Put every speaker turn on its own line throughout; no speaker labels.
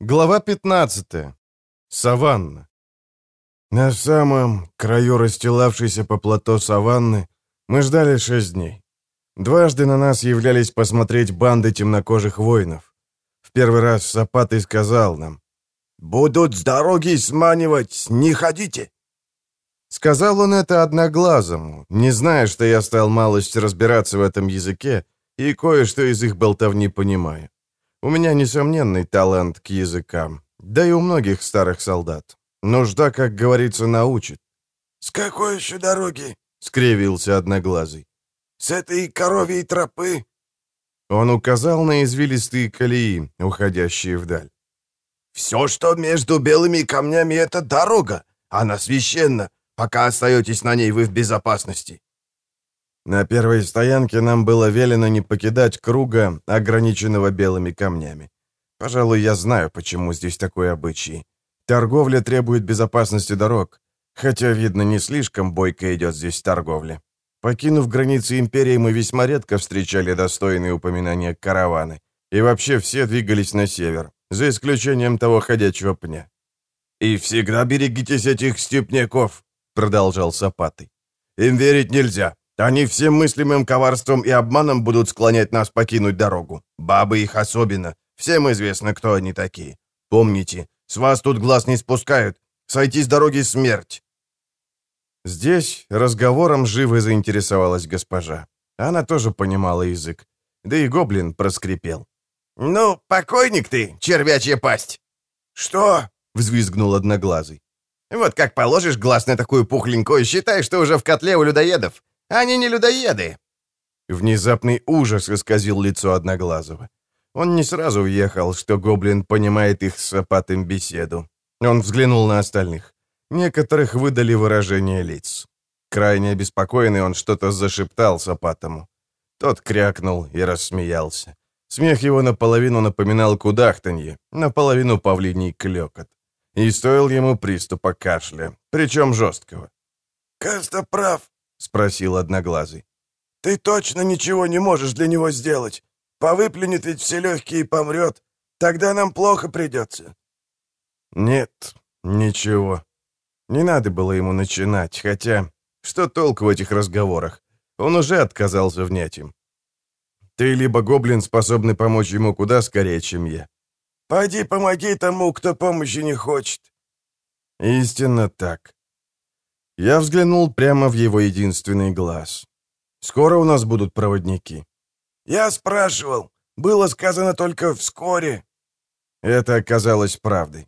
Глава 15. Саванна. На самом краю расстилавшейся по плато саванны мы ждали шесть дней. Дважды на нас являлись посмотреть банды темнокожих воинов. В первый раз Сапатый сказал нам, «Будут с дороги сманивать, не ходите!» Сказал он это одноглазому, не зная, что я стал малость разбираться в этом языке и кое-что из их болтовни понимаю. У меня несомненный талант к языкам, да и у многих старых солдат. Нужда, как говорится, научит.
«С какой еще дороги?»
— скривился Одноглазый.
«С этой коровьей тропы?»
Он указал на извилистые колеи, уходящие вдаль.
«Все, что между белыми камнями, — это дорога. Она священна. Пока остаетесь на ней, вы в безопасности.
На первой стоянке нам было велено не покидать круга, ограниченного белыми камнями. Пожалуй, я знаю, почему здесь такой обычай. Торговля требует безопасности дорог. Хотя, видно, не слишком бойко идет здесь торговля. Покинув границы империи, мы весьма редко встречали достойные упоминания караваны. И вообще все двигались на север, за исключением того ходячего пня.
«И всегда берегитесь этих степняков», — продолжал Сапатый. «Им верить нельзя. Они всем мыслимым коварством и обманом будут склонять нас покинуть дорогу. Бабы их особенно. Всем известно, кто они такие. Помните, с вас тут глаз не спускают. Сойти с дороги смерть.
Здесь разговором живо заинтересовалась госпожа. Она тоже понимала язык. Да и гоблин проскрипел.
«Ну, покойник ты, червячья пасть!»
«Что?» — взвизгнул одноглазый.
«Вот как положишь глаз на такую пухленькую, считай, что уже в котле у людоедов. Они не людоеды!»
Внезапный ужас исказил лицо Одноглазого. Он не сразу въехал, что гоблин понимает их с опатым беседу. Он взглянул на остальных. Некоторых выдали выражение лиц. Крайне обеспокоенный он что-то зашептал Сапатому. Тот крякнул и рассмеялся. Смех его наполовину напоминал кудахтанье, наполовину павлиний клекот. И стоил ему приступа кашля, причем жесткого.
«Каста прав», —
спросил Одноглазый.
«Ты точно ничего не можешь для него сделать? Повыплюнет ведь все легкие и помрет. Тогда нам плохо придется».
«Нет, ничего. Не надо было ему начинать, хотя... Что толк в этих разговорах? Он уже отказался внять им. Ты либо гоблин, способный помочь ему куда скорее, чем я.
Пойди помоги тому, кто помощи не хочет.
Истинно так. Я взглянул прямо в его единственный глаз. «Скоро у нас будут проводники?»
«Я спрашивал. Было сказано только вскоре».
Это оказалось правдой.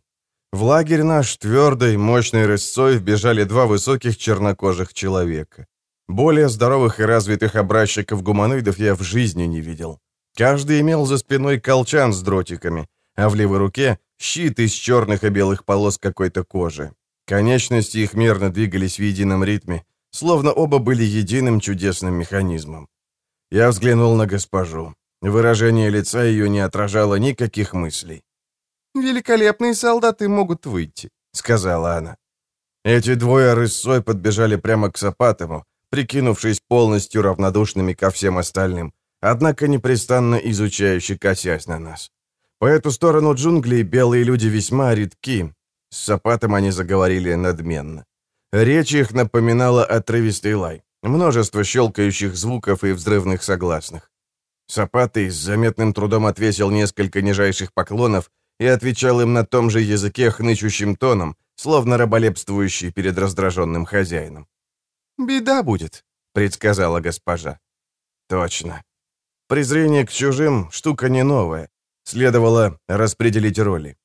В лагерь наш твердой, мощной рысцой вбежали два высоких чернокожих человека. Более здоровых и развитых образчиков гуманоидов я в жизни не видел. Каждый имел за спиной колчан с дротиками, а в левой руке щит из черных и белых полос какой-то кожи. Конечности их мерно двигались в едином ритме, словно оба были единым чудесным механизмом. Я взглянул на госпожу. Выражение лица ее не отражало никаких мыслей. «Великолепные солдаты могут выйти», — сказала она. Эти двое рысой подбежали прямо к Сапатову, прикинувшись полностью равнодушными ко всем остальным, однако непрестанно изучающе косясь на нас. По эту сторону джунглей белые люди весьма редки, с Сапатом они заговорили надменно. Речь их напоминала отрывистый лай, множество щелкающих звуков и взрывных согласных. Сапатый с заметным трудом отвесил несколько нижайших поклонов и отвечал им на том же языке хнычущим тоном, словно раболепствующий перед раздраженным хозяином. «Беда будет», — предсказала госпожа. «Точно. Презрение к чужим — штука не новая. Следовало распределить роли.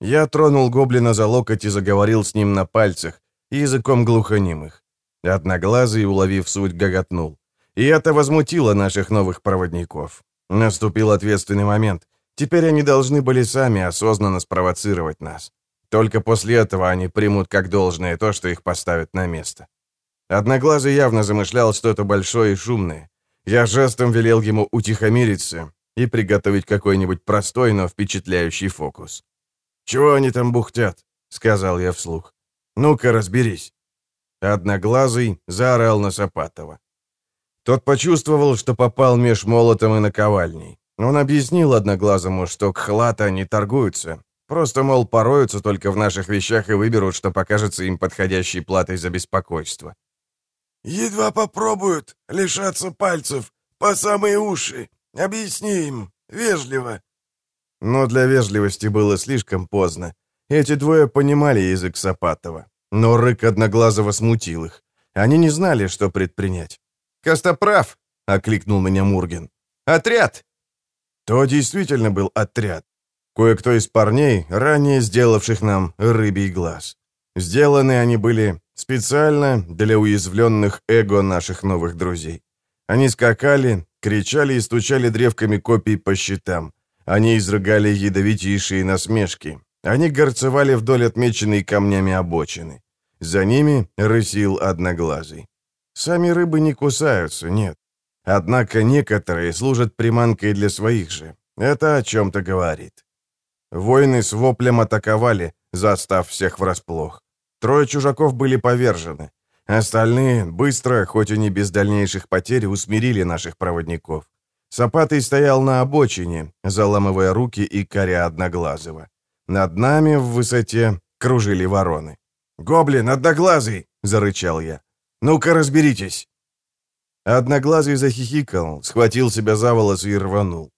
Я тронул гоблина за локоть и заговорил с ним на пальцах, языком глухонемых. Одноглазый, уловив суть, гоготнул. И это возмутило наших новых проводников. Наступил ответственный момент. Теперь они должны были сами осознанно спровоцировать нас. Только после этого они примут как должное то, что их поставят на место. Одноглазый явно замышлял что-то большое и шумное. Я жестом велел ему утихомириться и приготовить какой-нибудь простой, но впечатляющий фокус. «Чего они там бухтят?» — сказал я вслух. «Ну-ка, разберись». Одноглазый заорал на Сапатова. Тот почувствовал, что попал меж молотом и наковальней. Он объяснил Одноглазому, что к хлата не торгуются. Просто, мол, пороются только в наших вещах и выберут, что покажется им подходящей платой за беспокойство.
«Едва попробуют лишаться пальцев по самые уши. Объясни им, вежливо».
Но для вежливости было слишком поздно. Эти двое понимали язык Сапатова, но рык Одноглазого смутил их. Они не знали, что предпринять. «Костоправ!» — окликнул меня Мурген. «Отряд!» То действительно был отряд. Кое-кто из парней, ранее сделавших нам рыбий глаз. Сделаны они были специально для уязвленных эго наших новых друзей. Они скакали, кричали и стучали древками копий по щитам. Они изрыгали ядовитейшие насмешки. Они горцевали вдоль отмеченной камнями обочины. За ними рысил одноглазый. Сами рыбы не кусаются, нет. Однако некоторые служат приманкой для своих же. Это о чем-то говорит. Воины с воплем атаковали, застав всех врасплох. Трое чужаков были повержены. Остальные быстро, хоть и не без дальнейших потерь, усмирили наших проводников. Сапатый стоял на обочине, заламывая руки и коря одноглазого. Над нами в высоте кружили вороны. «Гоблин, одноглазый!» — зарычал я. «Ну-ка, разберитесь!» Одноглазый захихикал, схватил себя за волосы и рванул.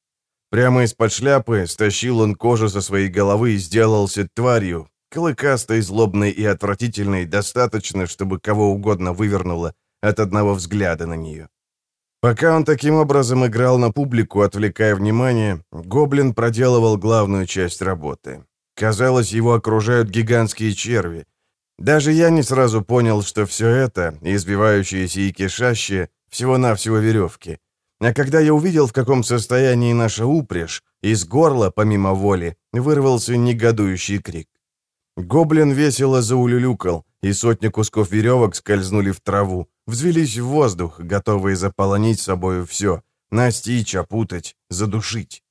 Прямо из-под шляпы стащил он кожу со своей головы и сделался тварью, клыкастой, злобной и отвратительной, достаточно, чтобы кого угодно вывернуло от одного взгляда на нее. Пока он таким образом играл на публику, отвлекая внимание, Гоблин проделывал главную часть работы. Казалось, его окружают гигантские черви. Даже я не сразу понял, что все это, избивающиеся и кишащие, всего-навсего веревки. А когда я увидел, в каком состоянии наша упряжь, из горла, помимо воли, вырвался негодующий крик. Гоблин весело заулюлюкал, и сотни кусков веревок скользнули в траву, взвелись в воздух, готовые заполонить собою все, настичь, опутать, задушить.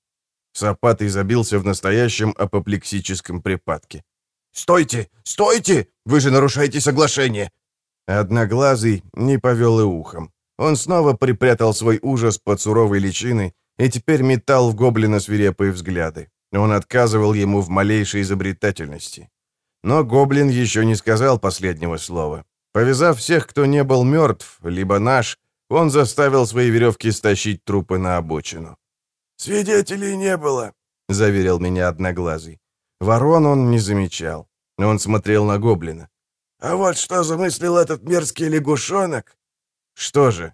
Сапатый забился в настоящем апоплексическом припадке. «Стойте! Стойте! Вы же нарушаете соглашение!» Одноглазый не повел и ухом. Он снова припрятал свой ужас под суровой личиной и теперь метал в гоблина свирепые взгляды. Он отказывал ему в малейшей изобретательности. Но гоблин еще не сказал последнего слова. Повязав всех, кто не был мертв, либо наш, он заставил свои веревки стащить трупы на обочину.
«Свидетелей не было», — заверил меня Одноглазый.
Ворон он не замечал. Он смотрел на гоблина.
«А вот что замыслил этот мерзкий лягушонок?»
«Что же?»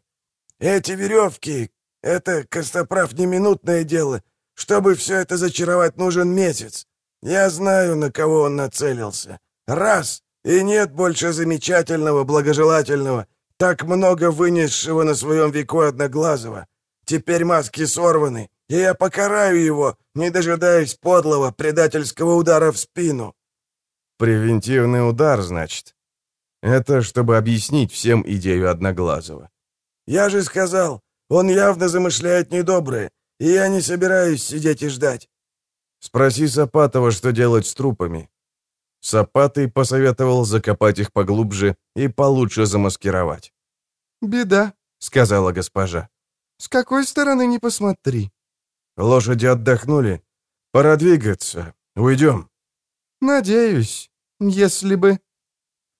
«Эти веревки — это, Костоправ, не минутное дело. Чтобы все это зачаровать, нужен месяц. Я знаю, на кого он нацелился. Раз, и нет больше замечательного, благожелательного, так много вынесшего на своем веку Одноглазого. Теперь маски сорваны, и я покараю его, не дожидаясь подлого предательского удара в спину».
«Превентивный удар, значит?» Это чтобы объяснить всем идею Одноглазого.
«Я же сказал, он явно замышляет недоброе, и я не собираюсь сидеть и ждать».
«Спроси Сапатова, что делать с трупами». Сапатый посоветовал закопать их поглубже и получше замаскировать.
«Беда», — сказала госпожа. «С какой стороны не посмотри».
Лошади отдохнули. Пора двигаться. Уйдем.
Надеюсь, если бы...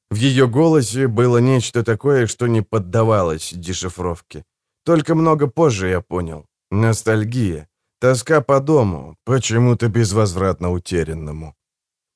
В ее голосе было нечто такое, что не поддавалось дешифровке. Только много позже я понял. Ностальгия. Тоска по дому, почему-то безвозвратно утерянному.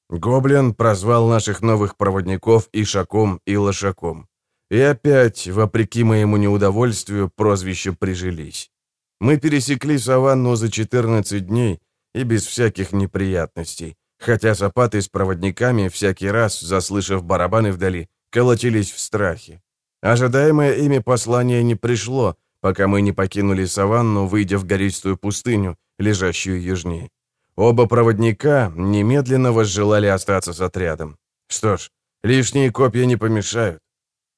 Гоблин прозвал наших новых проводников Ишаком и Лошаком. И опять, вопреки моему неудовольствию, прозвища прижились. Мы пересекли саванну за 14 дней и без всяких неприятностей, хотя сапаты с проводниками всякий раз, заслышав барабаны вдали, колотились в страхе. Ожидаемое ими послание не пришло, пока мы не покинули саванну, выйдя в гористую пустыню, лежащую южнее. Оба проводника немедленно возжелали остаться с отрядом. Что ж, лишние копья не помешают.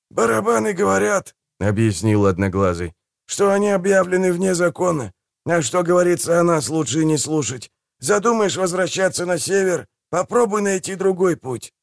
«Барабаны говорят», — объяснил Одноглазый, что они объявлены вне закона. А что говорится о нас, лучше не слушать. Задумаешь возвращаться на север, попробуй найти другой путь».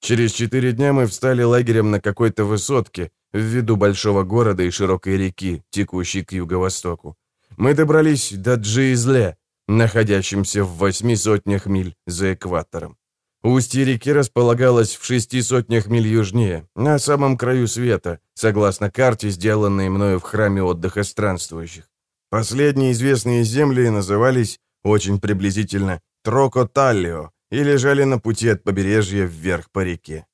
Через четыре дня мы встали лагерем на какой-то высотке, в виду большого города и широкой реки, текущей к юго-востоку. Мы добрались до Джиизле, находящемся в восьми сотнях миль за экватором. Устье реки располагалось в шести сотнях миль южнее, на самом краю света, согласно карте, сделанной мною в храме отдыха странствующих. Последние известные земли назывались, очень приблизительно, Трокоталлио и лежали на пути от побережья вверх по реке.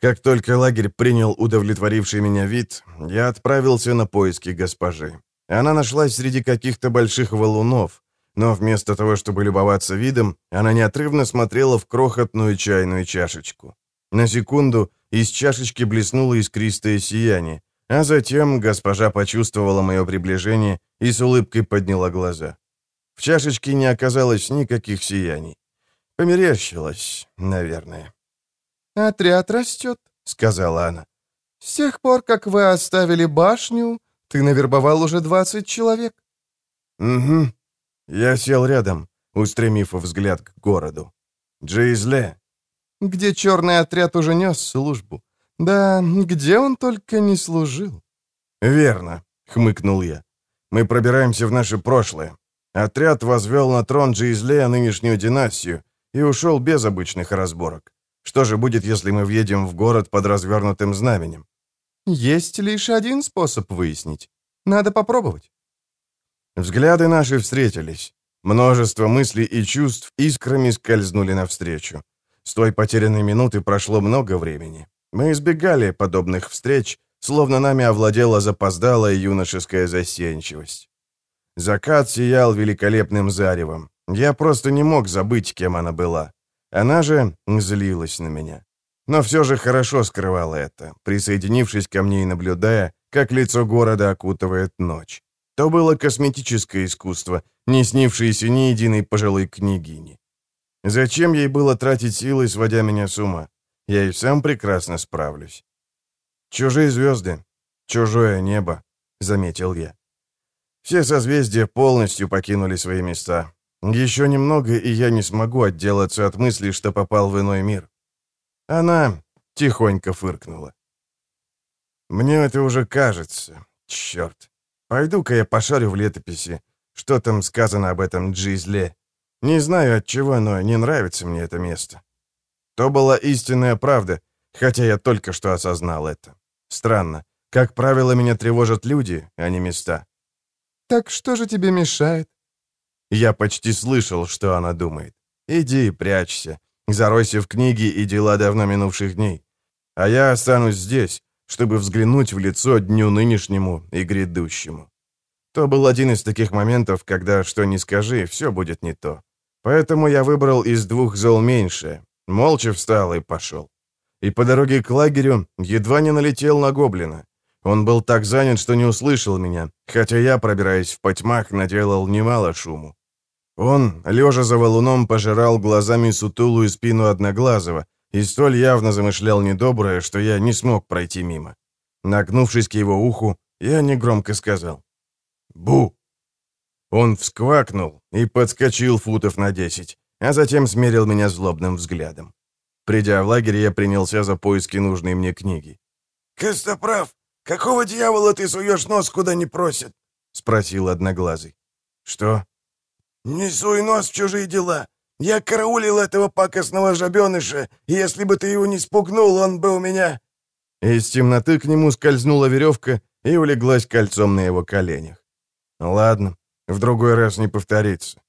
Как только лагерь принял удовлетворивший меня вид, я отправился на поиски госпожи. Она нашлась среди каких-то больших валунов, но вместо того, чтобы любоваться видом, она неотрывно смотрела в крохотную чайную чашечку. На секунду из чашечки блеснуло искристое сияние, а затем госпожа почувствовала мое приближение и с улыбкой подняла глаза. В чашечке не оказалось никаких сияний. Померещилась, наверное.
«Отряд растет», — сказала она. «С тех пор, как вы оставили башню, ты навербовал уже 20 человек».
«Угу». Я сел рядом, устремив взгляд к городу. Джейзле.
Где черный отряд уже нес службу. Да, где он только не служил.
«Верно», — хмыкнул я. «Мы пробираемся в наше прошлое. Отряд возвел на трон Джейзлея нынешнюю династию и ушел без обычных разборок. Что же будет, если мы въедем в город под развернутым знаменем?
Есть лишь один способ выяснить. Надо попробовать.
Взгляды наши встретились. Множество мыслей и чувств искрами скользнули навстречу. С той потерянной минуты прошло много времени. Мы избегали подобных встреч, словно нами овладела запоздалая юношеская застенчивость. Закат сиял великолепным заревом. Я просто не мог забыть, кем она была. Она же злилась на меня. Но все же хорошо скрывала это, присоединившись ко мне и наблюдая, как лицо города окутывает ночь. То было косметическое искусство, не снившееся ни единой пожилой княгини. Зачем ей было тратить силы, сводя меня с ума? Я и сам прекрасно справлюсь. «Чужие звезды, чужое небо», — заметил я. Все созвездия полностью покинули свои места. Еще немного, и я не смогу отделаться от мысли, что попал в иной мир. Она тихонько фыркнула. Мне это уже кажется. Черт. Пойду-ка я пошарю в летописи. Что там сказано об этом Джизле? Не знаю от чего, но не нравится мне это место. То была истинная правда, хотя я только что осознал это. Странно. Как правило, меня тревожат люди, а не места.
«Так что же тебе мешает?»
Я почти слышал, что она думает. «Иди, прячься. Заройся в книги и дела давно минувших дней. А я останусь здесь, чтобы взглянуть в лицо дню нынешнему и грядущему». То был один из таких моментов, когда, что ни скажи, все будет не то. Поэтому я выбрал из двух зол меньшее. Молча встал и пошел. И по дороге к лагерю едва не налетел на гоблина. Он был так занят, что не услышал меня, хотя я, пробираясь в потьмах, наделал немало шуму. Он, лежа за валуном, пожирал глазами сутулую спину Одноглазого и столь явно замышлял недоброе, что я не смог пройти мимо. Нагнувшись к его уху, я негромко сказал «Бу!». Он всквакнул и подскочил футов на десять, а затем смерил меня злобным взглядом. Придя в лагерь, я принялся за поиски нужной мне книги.
«Костоправ, какого дьявола ты суешь нос, куда не просят?» — спросил Одноглазый.
«Что?»
«Не суй нос в чужие дела. Я караулил этого пакостного жабеныша, и если бы ты его не спугнул, он бы у меня...»
Из темноты к нему скользнула веревка и улеглась кольцом на его коленях. «Ладно, в другой раз не повторится».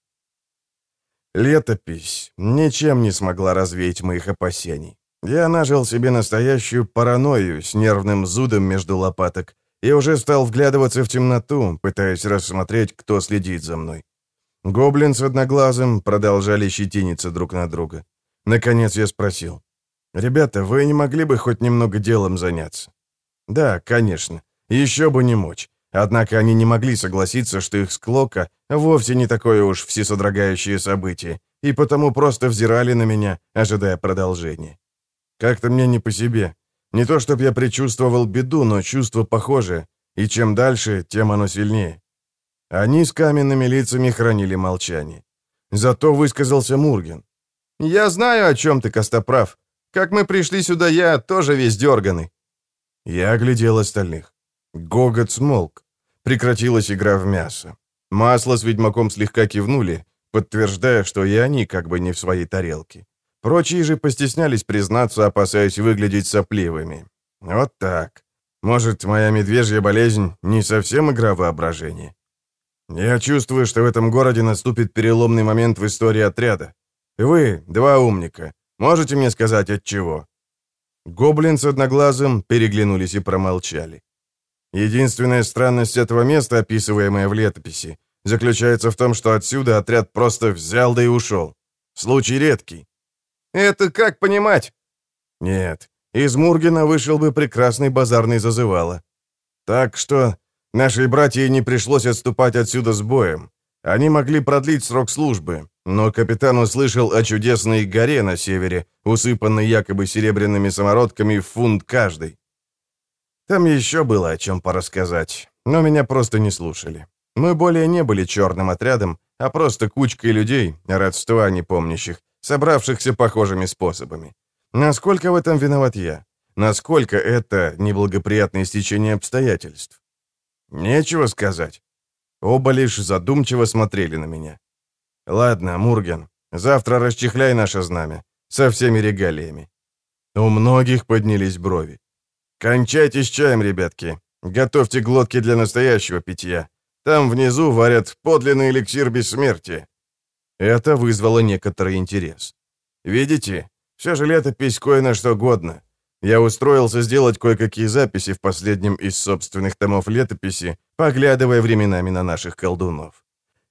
Летопись ничем не смогла развеять моих опасений. Я нажил себе настоящую паранойю с нервным зудом между лопаток и уже стал вглядываться в темноту, пытаясь рассмотреть, кто следит за мной. Гоблин с одноглазым продолжали щетиниться друг на друга. Наконец я спросил. «Ребята, вы не могли бы хоть немного делом заняться?» «Да, конечно. Еще бы не мочь. Однако они не могли согласиться, что их склока вовсе не такое уж всесодрогающее событие, и потому просто взирали на меня, ожидая продолжения. Как-то мне не по себе. Не то, чтобы я предчувствовал беду, но чувство похожее, и чем дальше, тем оно сильнее. Они с каменными лицами хранили молчание. Зато высказался Мурген. «Я знаю, о чем ты, Костоправ. Как мы пришли сюда, я тоже весь дерганый». Я оглядел остальных. Гогот смолк. Прекратилась игра в мясо. Масло с ведьмаком слегка кивнули, подтверждая, что и они как бы не в своей тарелке. Прочие же постеснялись признаться, опасаясь выглядеть сопливыми. Вот так. Может, моя медвежья болезнь не совсем игра воображения? Я чувствую, что в этом городе наступит переломный момент в истории отряда. Вы, два умника, можете мне сказать, от чего?» Гоблин с одноглазым переглянулись и промолчали. Единственная странность этого места, описываемая в летописи, заключается в том, что отсюда отряд просто взял да и ушел. Случай редкий. Это как понимать? Нет, из Мургена вышел бы прекрасный базарный зазывало. Так что нашей братье не пришлось отступать отсюда с боем. Они могли продлить срок службы, но капитан услышал о чудесной горе на севере, усыпанной якобы серебряными самородками в фунт каждый. Там еще было о чем порассказать, но меня просто не слушали. Мы более не были черным отрядом, а просто кучкой людей, родства непомнящих, собравшихся похожими способами. Насколько в этом виноват я? Насколько это неблагоприятное стечение обстоятельств? Нечего сказать. Оба лишь задумчиво смотрели на меня. «Ладно, Мурген, завтра расчехляй наше знамя со всеми регалиями». У многих поднялись брови. «Кончайте с чаем, ребятки. Готовьте глотки для настоящего питья. Там внизу варят подлинный эликсир бессмертия». Это вызвало некоторый интерес. «Видите, все же летопись кое на что годно. Я устроился сделать кое-какие записи в последнем из собственных томов летописи, поглядывая временами на наших колдунов.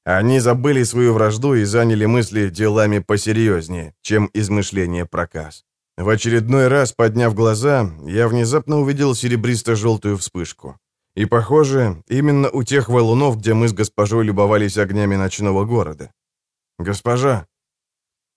Они забыли свою вражду и заняли мысли делами посерьезнее, чем измышление проказ. В очередной раз, подняв глаза, я внезапно увидел серебристо-желтую вспышку. И, похоже, именно у тех валунов, где мы с госпожой любовались огнями ночного города. «Госпожа!»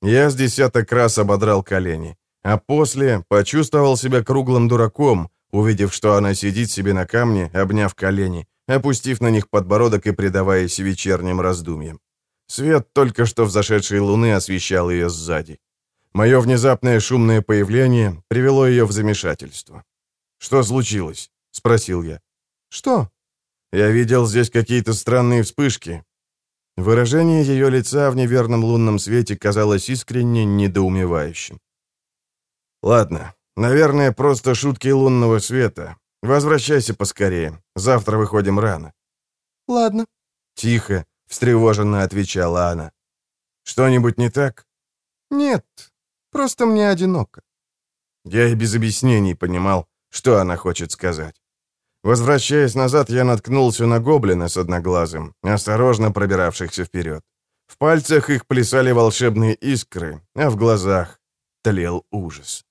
Я с десяток раз ободрал колени, а после почувствовал себя круглым дураком, увидев, что она сидит себе на камне, обняв колени, опустив на них подбородок и предаваясь вечерним раздумьям. Свет только что взошедшей луны освещал ее сзади. Мое внезапное шумное появление привело ее в замешательство. «Что случилось?» — спросил я. «Что?» «Я видел здесь какие-то странные вспышки». Выражение ее лица в неверном лунном свете казалось искренне недоумевающим. «Ладно, наверное, просто шутки лунного света. Возвращайся поскорее. Завтра выходим рано».
«Ладно».
Тихо, встревоженно отвечала она. «Что-нибудь не так?»
«Нет, просто мне одиноко».
Я и без объяснений понимал, что она хочет сказать. Возвращаясь назад, я наткнулся на гоблина с одноглазым, осторожно пробиравшихся вперед. В пальцах их плясали волшебные искры, а в глазах тлел ужас.